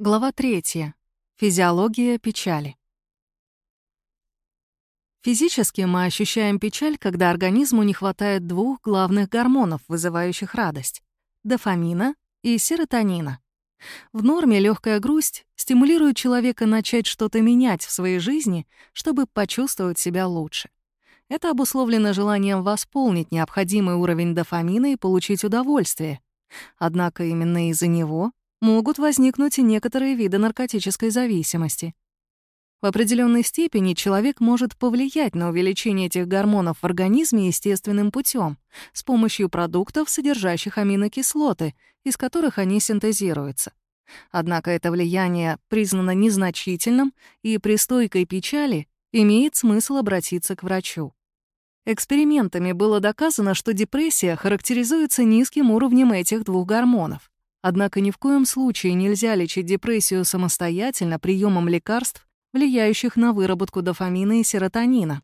Глава 3. Физиология печали. Физически мы ощущаем печаль, когда организму не хватает двух главных гормонов, вызывающих радость — дофамина и серотонина. В норме легкая грусть стимулирует человека начать что-то менять в своей жизни, чтобы почувствовать себя лучше. Это обусловлено желанием восполнить необходимый уровень дофамина и получить удовольствие. Однако именно из-за него могут возникнуть и некоторые виды наркотической зависимости. В определенной степени человек может повлиять на увеличение этих гормонов в организме естественным путем с помощью продуктов, содержащих аминокислоты, из которых они синтезируются. Однако это влияние признано незначительным, и при стойкой печали имеет смысл обратиться к врачу. Экспериментами было доказано, что депрессия характеризуется низким уровнем этих двух гормонов. Однако ни в коем случае нельзя лечить депрессию самостоятельно приемом лекарств, влияющих на выработку дофамина и серотонина.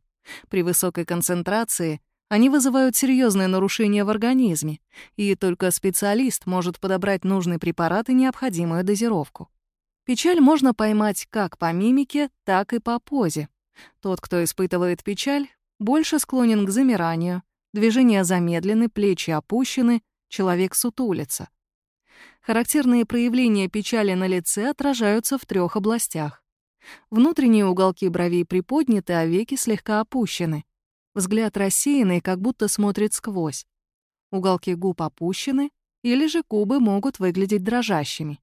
При высокой концентрации они вызывают серьезные нарушения в организме, и только специалист может подобрать нужный препарат и необходимую дозировку. Печаль можно поймать как по мимике, так и по позе. Тот, кто испытывает печаль, больше склонен к замиранию, движения замедлены, плечи опущены, человек сутулится. Характерные проявления печали на лице отражаются в трех областях. Внутренние уголки бровей приподняты, а веки слегка опущены. Взгляд рассеянный, как будто смотрит сквозь. Уголки губ опущены, или же губы могут выглядеть дрожащими.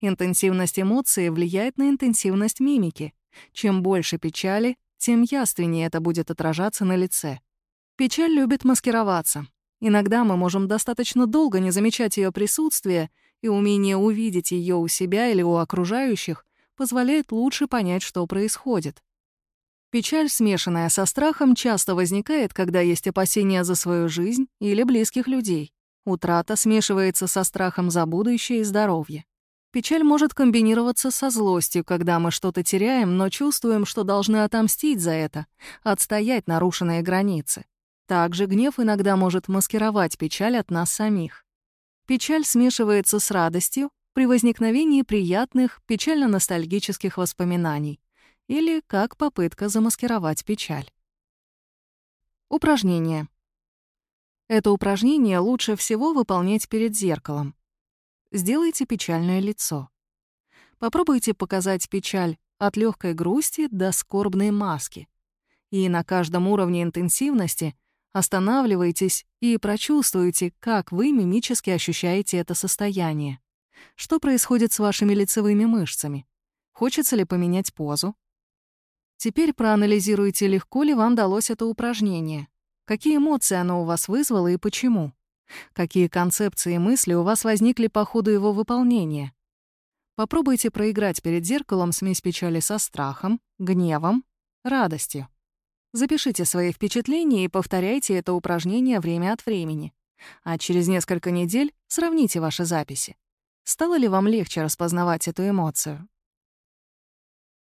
Интенсивность эмоции влияет на интенсивность мимики. Чем больше печали, тем яственнее это будет отражаться на лице. Печаль любит маскироваться. Иногда мы можем достаточно долго не замечать ее присутствие, и умение увидеть ее у себя или у окружающих позволяет лучше понять, что происходит. Печаль, смешанная со страхом, часто возникает, когда есть опасения за свою жизнь или близких людей. Утрата смешивается со страхом за будущее и здоровье. Печаль может комбинироваться со злостью, когда мы что-то теряем, но чувствуем, что должны отомстить за это, отстоять нарушенные границы. Также гнев иногда может маскировать печаль от нас самих. Печаль смешивается с радостью при возникновении приятных, печально-ностальгических воспоминаний или как попытка замаскировать печаль. Упражнение. Это упражнение лучше всего выполнять перед зеркалом. Сделайте печальное лицо. Попробуйте показать печаль от легкой грусти до скорбной маски. И на каждом уровне интенсивности — Останавливайтесь и прочувствуйте, как вы мимически ощущаете это состояние. Что происходит с вашими лицевыми мышцами? Хочется ли поменять позу? Теперь проанализируйте, легко ли вам далось это упражнение. Какие эмоции оно у вас вызвало и почему? Какие концепции и мысли у вас возникли по ходу его выполнения? Попробуйте проиграть перед зеркалом смесь печали со страхом, гневом, радостью. Запишите свои впечатления и повторяйте это упражнение время от времени. А через несколько недель сравните ваши записи. Стало ли вам легче распознавать эту эмоцию?